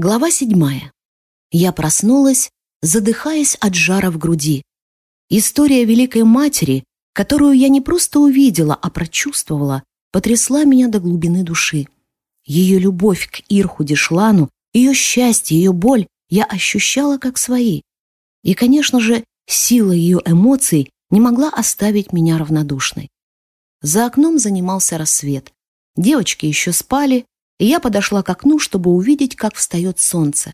Глава седьмая. Я проснулась, задыхаясь от жара в груди. История Великой Матери, которую я не просто увидела, а прочувствовала, потрясла меня до глубины души. Ее любовь к Ирху Дишлану, ее счастье, ее боль я ощущала как свои. И, конечно же, сила ее эмоций не могла оставить меня равнодушной. За окном занимался рассвет. Девочки еще спали, и я подошла к окну, чтобы увидеть, как встает солнце.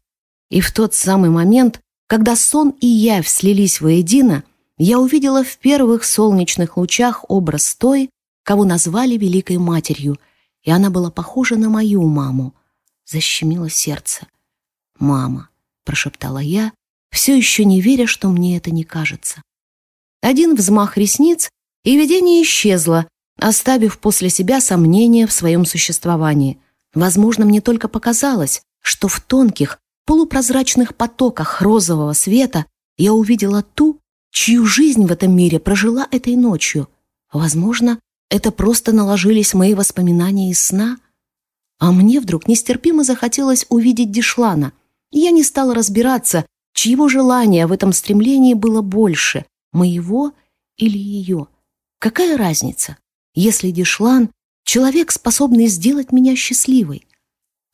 И в тот самый момент, когда сон и явь слились воедино, я увидела в первых солнечных лучах образ той, кого назвали Великой Матерью, и она была похожа на мою маму. Защемило сердце. «Мама», — прошептала я, все еще не веря, что мне это не кажется. Один взмах ресниц, и видение исчезло, оставив после себя сомнения в своем существовании. Возможно, мне только показалось, что в тонких, полупрозрачных потоках розового света я увидела ту, чью жизнь в этом мире прожила этой ночью. Возможно, это просто наложились мои воспоминания из сна. А мне вдруг нестерпимо захотелось увидеть Дишлана, я не стала разбираться, чьего желания в этом стремлении было больше, моего или ее. Какая разница, если Дишлан Человек, способный сделать меня счастливой.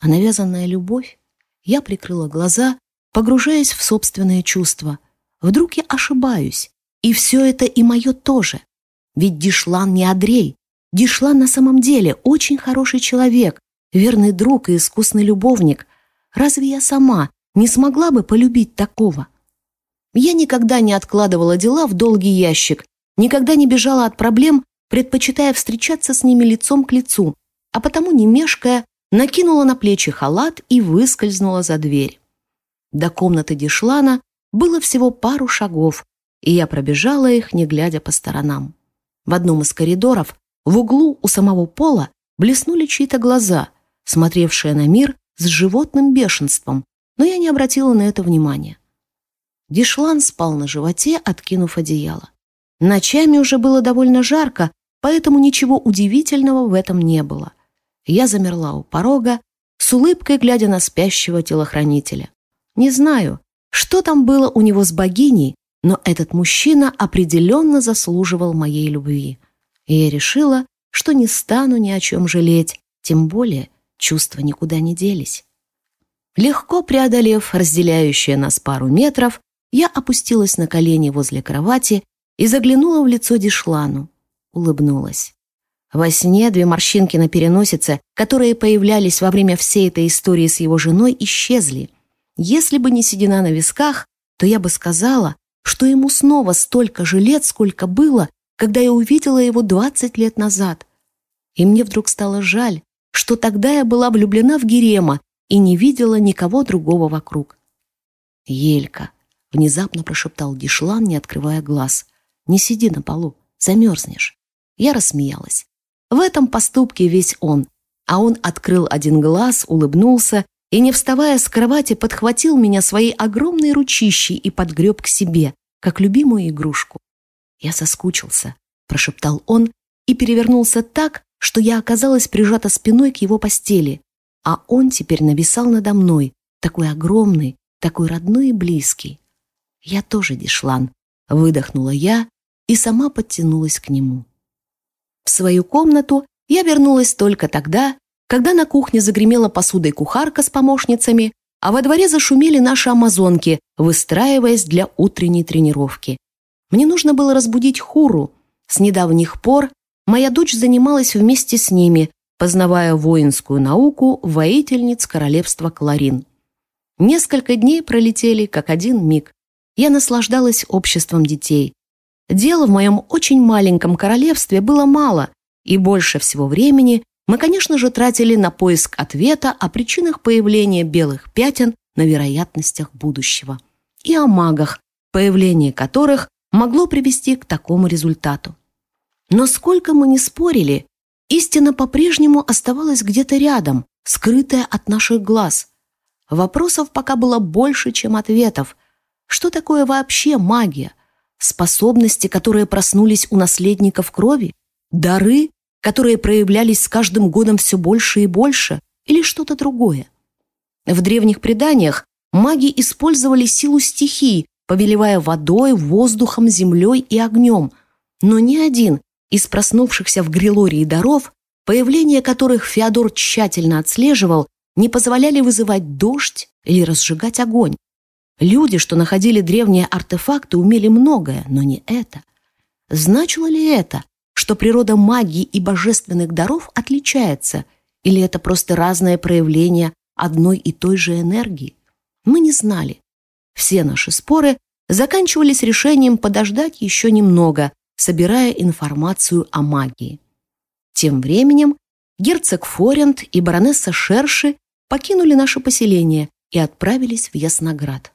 А навязанная любовь? Я прикрыла глаза, погружаясь в собственные чувства. Вдруг я ошибаюсь, и все это и мое тоже. Ведь Дишлан не Адрей. Дишлан на самом деле очень хороший человек, верный друг и искусный любовник. Разве я сама не смогла бы полюбить такого? Я никогда не откладывала дела в долгий ящик, никогда не бежала от проблем предпочитая встречаться с ними лицом к лицу, а потому, не мешкая, накинула на плечи халат и выскользнула за дверь. До комнаты Дишлана было всего пару шагов, и я пробежала их, не глядя по сторонам. В одном из коридоров, в углу у самого пола, блеснули чьи-то глаза, смотревшие на мир с животным бешенством, но я не обратила на это внимания. Дишлан спал на животе, откинув одеяло. Ночами уже было довольно жарко, поэтому ничего удивительного в этом не было. Я замерла у порога, с улыбкой глядя на спящего телохранителя. Не знаю, что там было у него с богиней, но этот мужчина определенно заслуживал моей любви. И я решила, что не стану ни о чем жалеть, тем более чувства никуда не делись. Легко преодолев разделяющие нас пару метров, я опустилась на колени возле кровати и заглянула в лицо Дишлану улыбнулась. Во сне две морщинки на переносице, которые появлялись во время всей этой истории с его женой, исчезли. Если бы не седина на висках, то я бы сказала, что ему снова столько же лет, сколько было, когда я увидела его 20 лет назад. И мне вдруг стало жаль, что тогда я была влюблена в Герема и не видела никого другого вокруг. «Елька», — внезапно прошептал Дишлан, не открывая глаз, — «не сиди на полу, замерзнешь». Я рассмеялась. В этом поступке весь он. А он открыл один глаз, улыбнулся и, не вставая с кровати, подхватил меня своей огромной ручищей и подгреб к себе, как любимую игрушку. «Я соскучился», — прошептал он и перевернулся так, что я оказалась прижата спиной к его постели, а он теперь нависал надо мной, такой огромный, такой родной и близкий. «Я тоже Дишлан», — выдохнула я и сама подтянулась к нему. В свою комнату я вернулась только тогда, когда на кухне загремела посудой кухарка с помощницами, а во дворе зашумели наши амазонки, выстраиваясь для утренней тренировки. Мне нужно было разбудить Хуру. С недавних пор моя дочь занималась вместе с ними, познавая воинскую науку воительниц королевства Кларин. Несколько дней пролетели, как один миг. Я наслаждалась обществом детей. Дела в моем очень маленьком королевстве было мало, и больше всего времени мы, конечно же, тратили на поиск ответа о причинах появления белых пятен на вероятностях будущего и о магах, появление которых могло привести к такому результату. Но сколько мы ни спорили, истина по-прежнему оставалась где-то рядом, скрытая от наших глаз. Вопросов пока было больше, чем ответов. Что такое вообще магия? Способности, которые проснулись у наследников крови, дары, которые проявлялись с каждым годом все больше и больше, или что-то другое. В древних преданиях маги использовали силу стихий, повелевая водой, воздухом, землей и огнем. Но ни один из проснувшихся в Грилории даров, появление которых Феодор тщательно отслеживал, не позволяли вызывать дождь или разжигать огонь. Люди, что находили древние артефакты, умели многое, но не это. Значило ли это, что природа магии и божественных даров отличается, или это просто разное проявление одной и той же энергии? Мы не знали. Все наши споры заканчивались решением подождать еще немного, собирая информацию о магии. Тем временем герцог Форент и баронесса Шерши покинули наше поселение и отправились в Ясноград.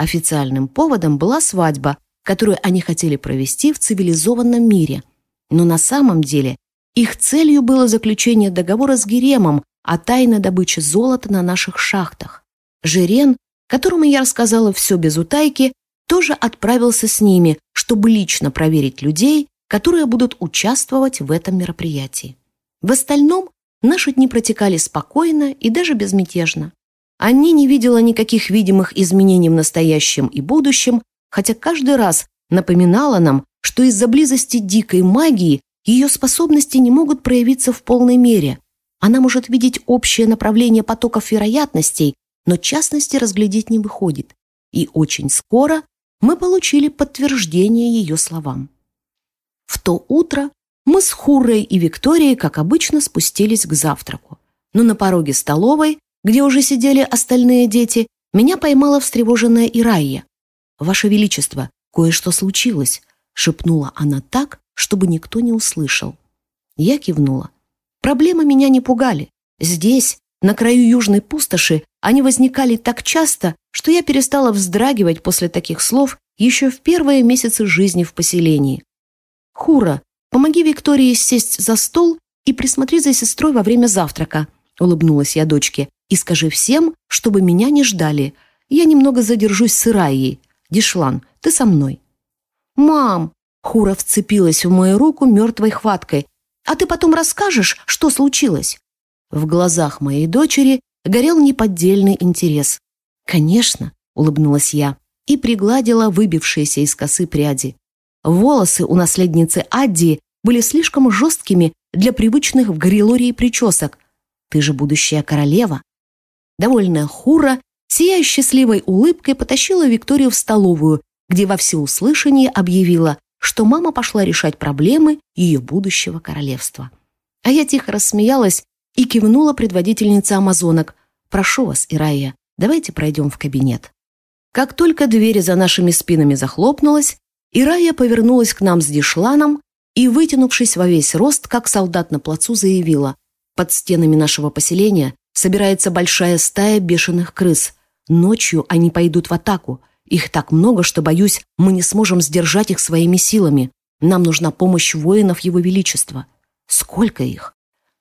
Официальным поводом была свадьба, которую они хотели провести в цивилизованном мире. Но на самом деле их целью было заключение договора с Геремом о тайной добыче золота на наших шахтах. Жирен, которому я рассказала все без утайки, тоже отправился с ними, чтобы лично проверить людей, которые будут участвовать в этом мероприятии. В остальном наши дни протекали спокойно и даже безмятежно. Анни не видела никаких видимых изменений в настоящем и будущем, хотя каждый раз напоминала нам, что из-за близости дикой магии ее способности не могут проявиться в полной мере. Она может видеть общее направление потоков вероятностей, но частности разглядеть не выходит. И очень скоро мы получили подтверждение ее словам. В то утро мы с Хурой и Викторией, как обычно, спустились к завтраку. Но на пороге столовой где уже сидели остальные дети, меня поймала встревоженная Ирайя. «Ваше Величество, кое-что случилось», — шепнула она так, чтобы никто не услышал. Я кивнула. Проблемы меня не пугали. Здесь, на краю южной пустоши, они возникали так часто, что я перестала вздрагивать после таких слов еще в первые месяцы жизни в поселении. «Хура, помоги Виктории сесть за стол и присмотри за сестрой во время завтрака», — улыбнулась я дочке. И скажи всем, чтобы меня не ждали. Я немного задержусь с Ираей. Дишлан, ты со мной». «Мам!» — Хура вцепилась в мою руку мертвой хваткой. «А ты потом расскажешь, что случилось?» В глазах моей дочери горел неподдельный интерес. «Конечно», — улыбнулась я и пригладила выбившиеся из косы пряди. Волосы у наследницы Адди были слишком жесткими для привычных в Горилории причесок. «Ты же будущая королева», Довольная Хура, сияя счастливой улыбкой, потащила Викторию в столовую, где во всеуслышание объявила, что мама пошла решать проблемы ее будущего королевства. А я тихо рассмеялась и кивнула предводительнице амазонок. «Прошу вас, Ирая, давайте пройдем в кабинет». Как только дверь за нашими спинами захлопнулась, Ирая повернулась к нам с дишланом и, вытянувшись во весь рост, как солдат на плацу, заявила, «Под стенами нашего поселения Собирается большая стая бешеных крыс. Ночью они пойдут в атаку. Их так много, что, боюсь, мы не сможем сдержать их своими силами. Нам нужна помощь воинов Его Величества. Сколько их?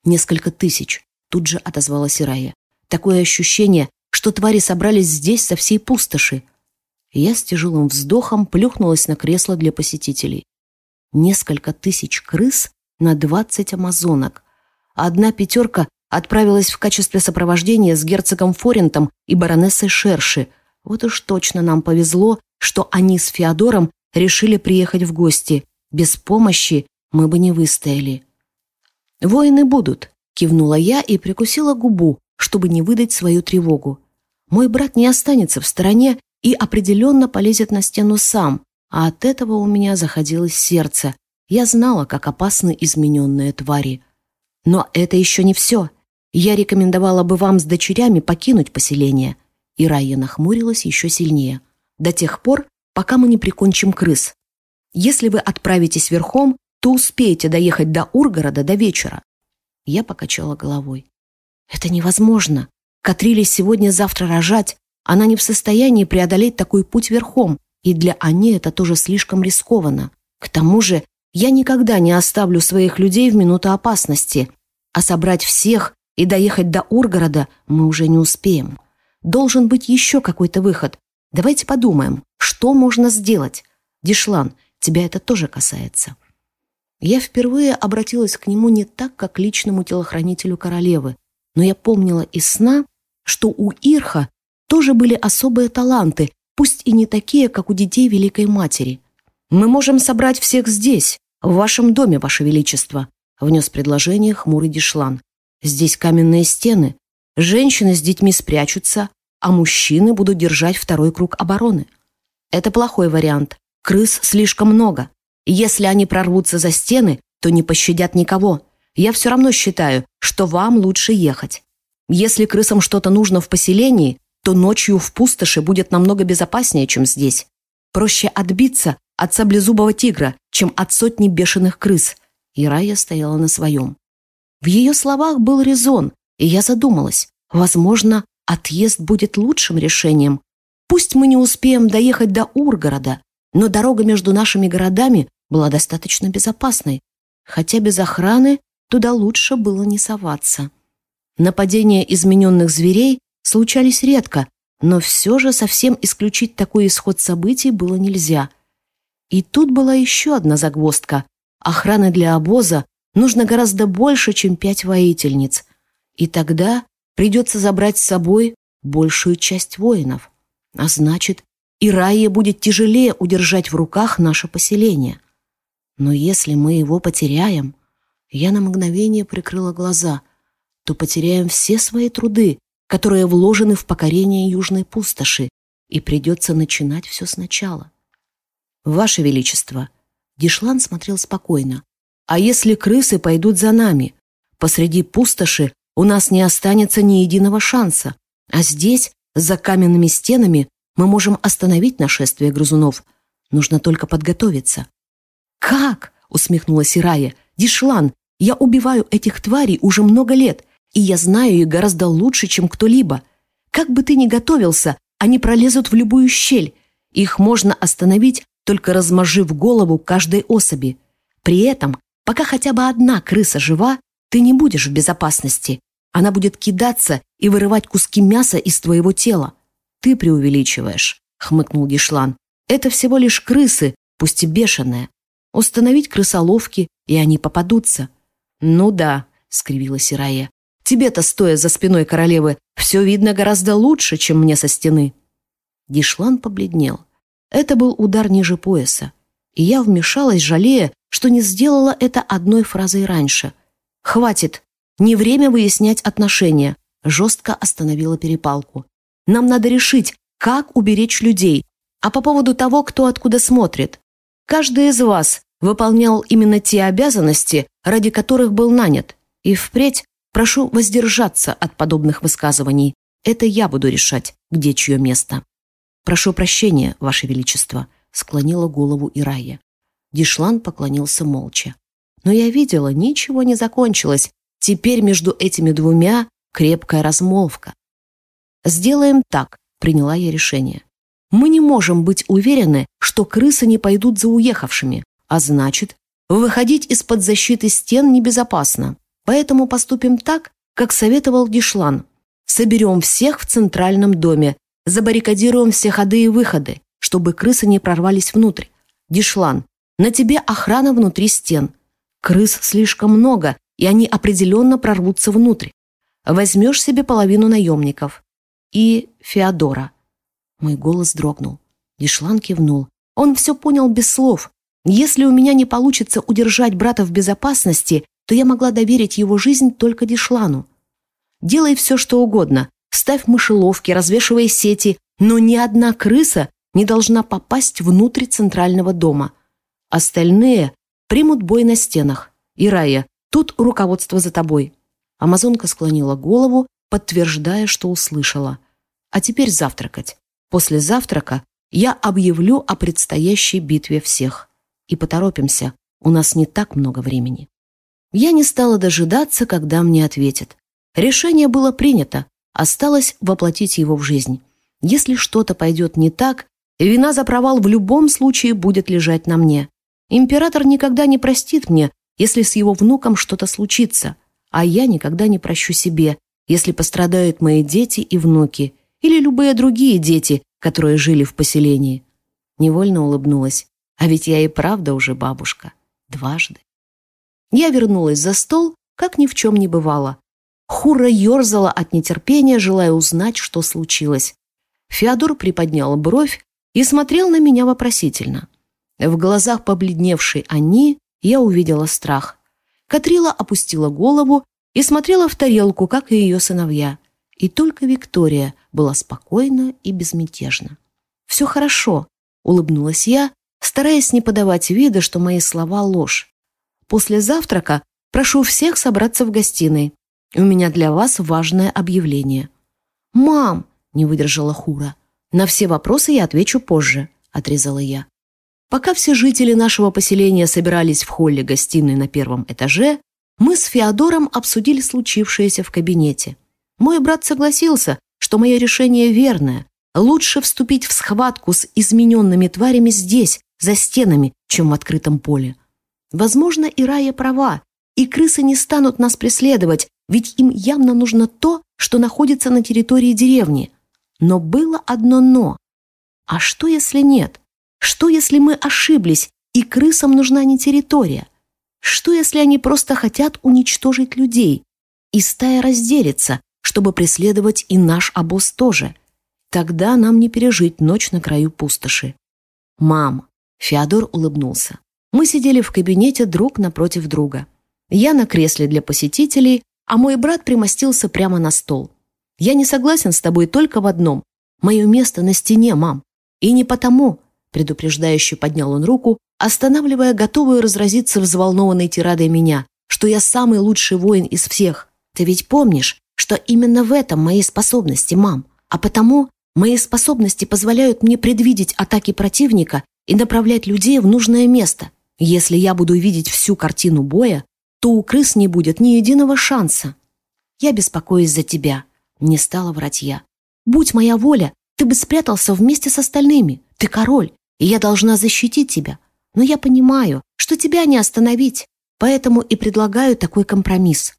Несколько тысяч. Тут же отозвалась Ирая. Такое ощущение, что твари собрались здесь со всей пустоши. Я с тяжелым вздохом плюхнулась на кресло для посетителей. Несколько тысяч крыс на двадцать амазонок. Одна пятерка отправилась в качестве сопровождения с герцогом Форентом и баронессой Шерши. Вот уж точно нам повезло, что они с Феодором решили приехать в гости. Без помощи мы бы не выстояли. «Воины будут», — кивнула я и прикусила губу, чтобы не выдать свою тревогу. Мой брат не останется в стороне и определенно полезет на стену сам, а от этого у меня заходилось сердце. Я знала, как опасны измененные твари. Но это еще не все. Я рекомендовала бы вам с дочерями покинуть поселение». И Райя нахмурилась еще сильнее. «До тех пор, пока мы не прикончим крыс. Если вы отправитесь верхом, то успеете доехать до Ургорода до вечера». Я покачала головой. «Это невозможно. Катриле сегодня-завтра рожать. Она не в состоянии преодолеть такой путь верхом, и для Ани это тоже слишком рискованно. К тому же я никогда не оставлю своих людей в минуту опасности, а собрать всех и доехать до Ургорода мы уже не успеем. Должен быть еще какой-то выход. Давайте подумаем, что можно сделать. Дишлан, тебя это тоже касается. Я впервые обратилась к нему не так, как к личному телохранителю королевы, но я помнила из сна, что у Ирха тоже были особые таланты, пусть и не такие, как у детей Великой Матери. «Мы можем собрать всех здесь, в вашем доме, Ваше Величество», внес предложение хмурый Дишлан. «Здесь каменные стены. Женщины с детьми спрячутся, а мужчины будут держать второй круг обороны. Это плохой вариант. Крыс слишком много. Если они прорвутся за стены, то не пощадят никого. Я все равно считаю, что вам лучше ехать. Если крысам что-то нужно в поселении, то ночью в пустоши будет намного безопаснее, чем здесь. Проще отбиться от саблезубого тигра, чем от сотни бешеных крыс. И Рая стояла на своем. В ее словах был резон, и я задумалась. Возможно, отъезд будет лучшим решением. Пусть мы не успеем доехать до Ургорода, но дорога между нашими городами была достаточно безопасной, хотя без охраны туда лучше было не соваться. Нападения измененных зверей случались редко, но все же совсем исключить такой исход событий было нельзя. И тут была еще одна загвоздка. Охраны для обоза нужно гораздо больше, чем пять воительниц. И тогда придется забрать с собой большую часть воинов. А значит, и Рае будет тяжелее удержать в руках наше поселение. Но если мы его потеряем, я на мгновение прикрыла глаза, то потеряем все свои труды, которые вложены в покорение Южной пустоши, и придется начинать все сначала. Ваше Величество, Дишлан смотрел спокойно. А если крысы пойдут за нами? Посреди пустоши у нас не останется ни единого шанса, а здесь, за каменными стенами, мы можем остановить нашествие грызунов. Нужно только подготовиться. «Как?» — усмехнулась Ирая. «Дишлан, я убиваю этих тварей уже много лет, и я знаю их гораздо лучше, чем кто-либо. Как бы ты ни готовился, они пролезут в любую щель. Их можно остановить, только размажив голову каждой особи. При этом, пока хотя бы одна крыса жива, ты не будешь в безопасности. Она будет кидаться и вырывать куски мяса из твоего тела. «Ты преувеличиваешь», — хмыкнул Дишлан. «Это всего лишь крысы, пусть и бешеные. Установить крысоловки, и они попадутся». «Ну да», — скривила Сирая. «Тебе-то, стоя за спиной королевы, все видно гораздо лучше, чем мне со стены». Дишлан побледнел. Это был удар ниже пояса. И я вмешалась, жалея, что не сделала это одной фразой раньше. «Хватит! Не время выяснять отношения!» Жестко остановила перепалку. Нам надо решить, как уберечь людей. А по поводу того, кто откуда смотрит. Каждый из вас выполнял именно те обязанности, ради которых был нанят. И впредь прошу воздержаться от подобных высказываний. Это я буду решать, где чье место. Прошу прощения, Ваше Величество, склонила голову Ирая. Дишлан поклонился молча. Но я видела, ничего не закончилось. Теперь между этими двумя крепкая размолвка. «Сделаем так», — приняла я решение. «Мы не можем быть уверены, что крысы не пойдут за уехавшими, а значит, выходить из-под защиты стен небезопасно. Поэтому поступим так, как советовал Дишлан. Соберем всех в центральном доме, забаррикадируем все ходы и выходы, чтобы крысы не прорвались внутрь. Дишлан, на тебе охрана внутри стен. Крыс слишком много, и они определенно прорвутся внутрь. Возьмешь себе половину наемников и Феодора. Мой голос дрогнул. Дишлан кивнул. Он все понял без слов. Если у меня не получится удержать брата в безопасности, то я могла доверить его жизнь только Дишлану. Делай все, что угодно. Ставь мышеловки, развешивай сети, но ни одна крыса не должна попасть внутрь центрального дома. Остальные примут бой на стенах. Ирая, тут руководство за тобой. Амазонка склонила голову подтверждая, что услышала. А теперь завтракать. После завтрака я объявлю о предстоящей битве всех. И поторопимся, у нас не так много времени. Я не стала дожидаться, когда мне ответят. Решение было принято, осталось воплотить его в жизнь. Если что-то пойдет не так, вина за провал в любом случае будет лежать на мне. Император никогда не простит мне, если с его внуком что-то случится, а я никогда не прощу себе, если пострадают мои дети и внуки или любые другие дети, которые жили в поселении. Невольно улыбнулась. А ведь я и правда уже бабушка. Дважды. Я вернулась за стол, как ни в чем не бывало. Хура ерзала от нетерпения, желая узнать, что случилось. Феодор приподнял бровь и смотрел на меня вопросительно. В глазах побледневшей Анни я увидела страх. Катрила опустила голову и смотрела в тарелку, как и ее сыновья. И только Виктория была спокойна и безмятежна. «Все хорошо», — улыбнулась я, стараясь не подавать вида, что мои слова — ложь. «После завтрака прошу всех собраться в гостиной. У меня для вас важное объявление». «Мам!» — не выдержала Хура. «На все вопросы я отвечу позже», — отрезала я. Пока все жители нашего поселения собирались в холле гостиной на первом этаже, мы с Феодором обсудили случившееся в кабинете. Мой брат согласился, что мое решение верное. Лучше вступить в схватку с измененными тварями здесь, за стенами, чем в открытом поле. Возможно, и Рая права, и крысы не станут нас преследовать, ведь им явно нужно то, что находится на территории деревни. Но было одно «но». А что, если нет? Что, если мы ошиблись, и крысам нужна не территория? Что, если они просто хотят уничтожить людей? И стая разделится, чтобы преследовать и наш обоз тоже. Тогда нам не пережить ночь на краю пустоши. «Мам!» — Феодор улыбнулся. Мы сидели в кабинете друг напротив друга. Я на кресле для посетителей, а мой брат примостился прямо на стол. Я не согласен с тобой только в одном. Мое место на стене, мам. И не потому, предупреждающе поднял он руку, останавливая готовую разразиться взволнованной тирадой меня, что я самый лучший воин из всех. Ты ведь помнишь, что именно в этом мои способности, мам. А потому мои способности позволяют мне предвидеть атаки противника и направлять людей в нужное место. Если я буду видеть всю картину боя, то у крыс не будет ни единого шанса. Я беспокоюсь за тебя, не стала врать я. Будь моя воля, ты бы спрятался вместе с остальными. Ты король, и я должна защитить тебя. Но я понимаю, что тебя не остановить, поэтому и предлагаю такой компромисс.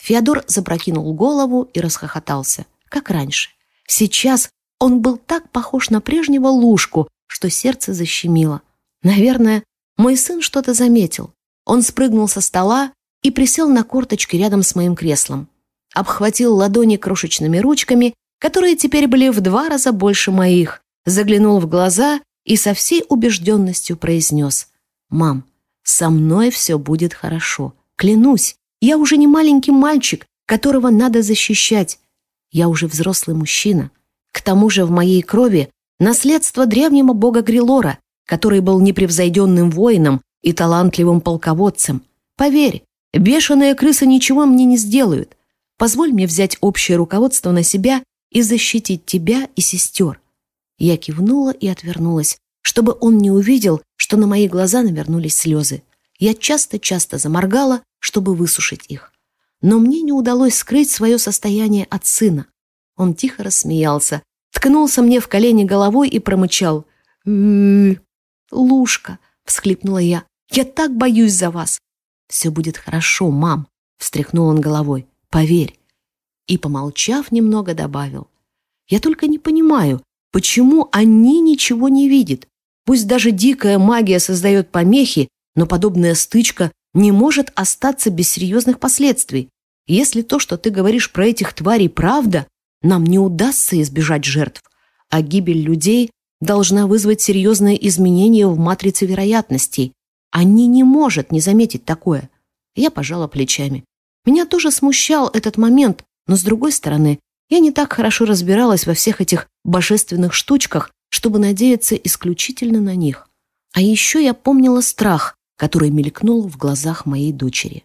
Феодор запрокинул голову и расхохотался, как раньше. Сейчас он был так похож на прежнего лужку, что сердце защемило. Наверное, мой сын что-то заметил. Он спрыгнул со стола и присел на корточки рядом с моим креслом. Обхватил ладони крошечными ручками, которые теперь были в два раза больше моих, заглянул в глаза и со всей убежденностью произнес «Мам, со мной все будет хорошо. Клянусь, я уже не маленький мальчик, которого надо защищать. Я уже взрослый мужчина. К тому же в моей крови наследство древнего бога Грилора, который был непревзойденным воином и талантливым полководцем. Поверь, бешеные крысы ничего мне не сделают. Позволь мне взять общее руководство на себя и защитить тебя и сестер. Я кивнула и отвернулась, чтобы он не увидел, что на мои глаза навернулись слезы. Я часто-часто заморгала, чтобы высушить их. Но мне не удалось скрыть свое состояние от сына. Он тихо рассмеялся, ткнулся мне в колени головой и промычал. «Лушка!» — всхлипнула я. «Я так боюсь за вас!» «Все будет хорошо, мам!» — встряхнул он головой. «Поверь!» И, помолчав, немного добавил. «Я только не понимаю, Почему они ничего не видят? Пусть даже дикая магия создает помехи, но подобная стычка не может остаться без серьезных последствий. Если то, что ты говоришь про этих тварей, правда, нам не удастся избежать жертв, а гибель людей должна вызвать серьезные изменения в матрице вероятностей. Они не может не заметить такое. Я пожала плечами. Меня тоже смущал этот момент, но, с другой стороны, я не так хорошо разбиралась во всех этих божественных штучках, чтобы надеяться исключительно на них. А еще я помнила страх, который мелькнул в глазах моей дочери.